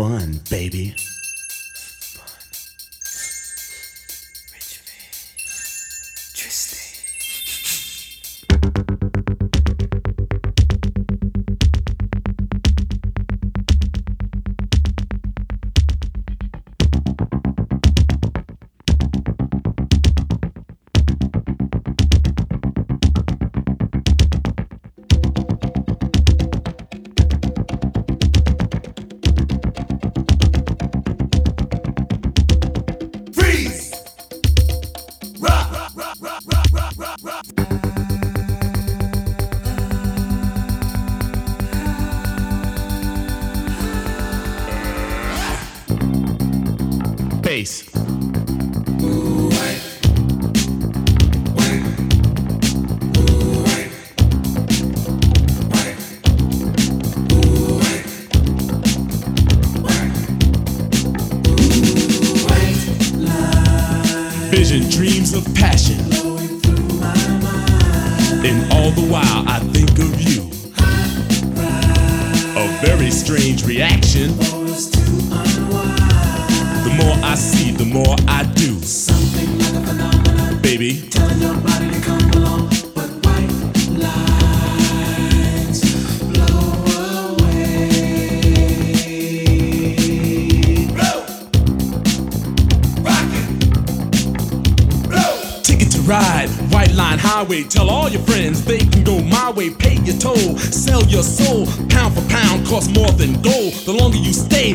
fun, baby. Bass. Vision, dreams of passion. And all the while I think of you. A very strange reaction. The more I see, the more I do. Something like a phenomenon. Baby. Blow! Rock it! Blow! Away. Ticket to ride, white line highway. Tell all your friends they can go my way. Pay your toll, sell your soul. Pound for pound costs more than gold. The longer you stay,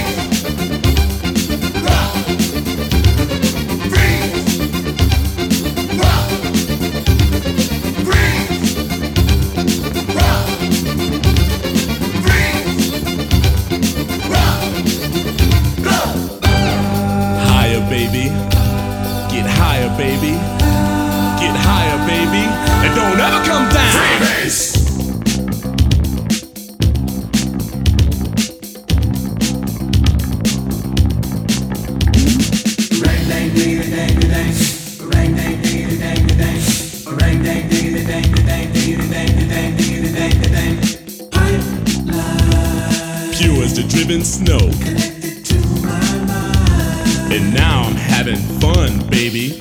Pure as the driven snow. And now I'm having fun, baby.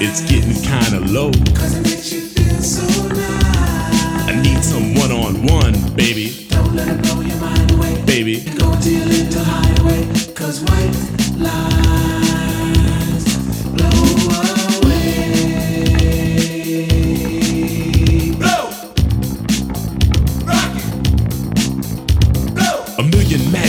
It's getting kinda low. I need some one on one, baby. Don't let it blow your mind away, baby.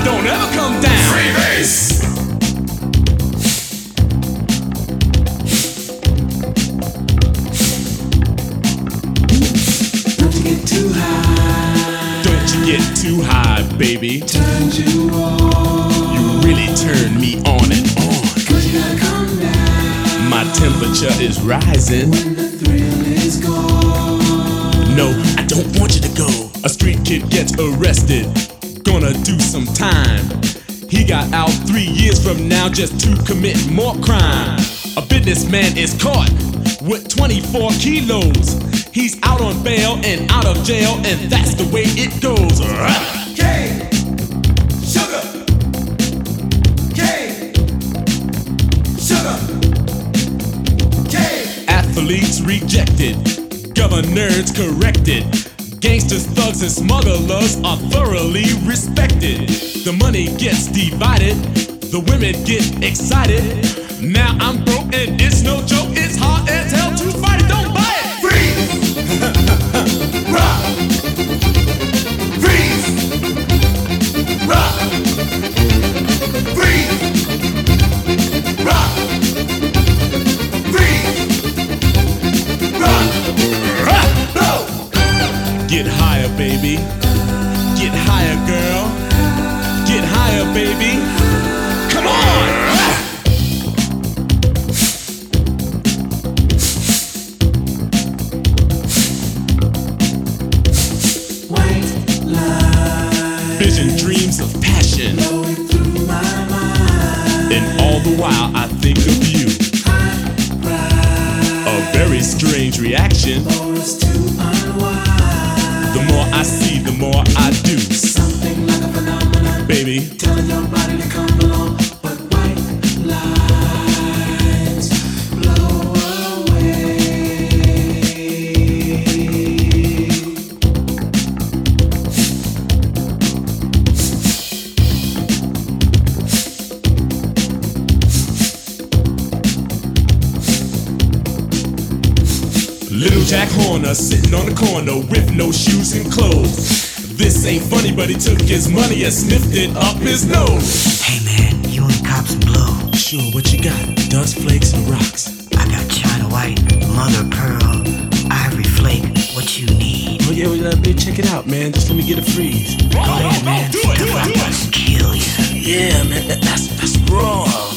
And don't ever come down. Freebase! Don't you get too high, Don't you get too high, baby. You on. You really turn me on and on. My temperature is rising. When the thrill is gone. No, I don't want you to go. A street kid gets arrested. Gonna do some time. He got out three years from now just to commit more crime. A businessman is caught with 24 kilos. He's out on bail and out of jail, and that's the way it goes. Cane! Sugar! Cane! Sugar! Cane! Athletes rejected, governors corrected. Gangsters, thugs, and smugglers are thoroughly respected. The money gets divided, the women get excited. Now I'm broke and it's no joke, it's hard as hell to fight it. Don't Get higher, baby. Get higher, girl. Get higher, baby. Come on! Vision dreams of passion. And all the while I think of you. A very strange reaction. I see, the more I do. Little Jack Horner sitting on the corner with no shoes and clothes. This ain't funny, but he took his money and sniffed it up his nose. Hey man, you want cops and blow? Sure, what you got? Dust flakes and rocks. I got China White, Mother Pearl, Ivory Flake. What you need? Oh yeah, well, uh, me check it out, man. Just let me get a freeze. Go ahead, man. Do it, do it, do it. kill ya. Yeah, man, that, that's that's raw.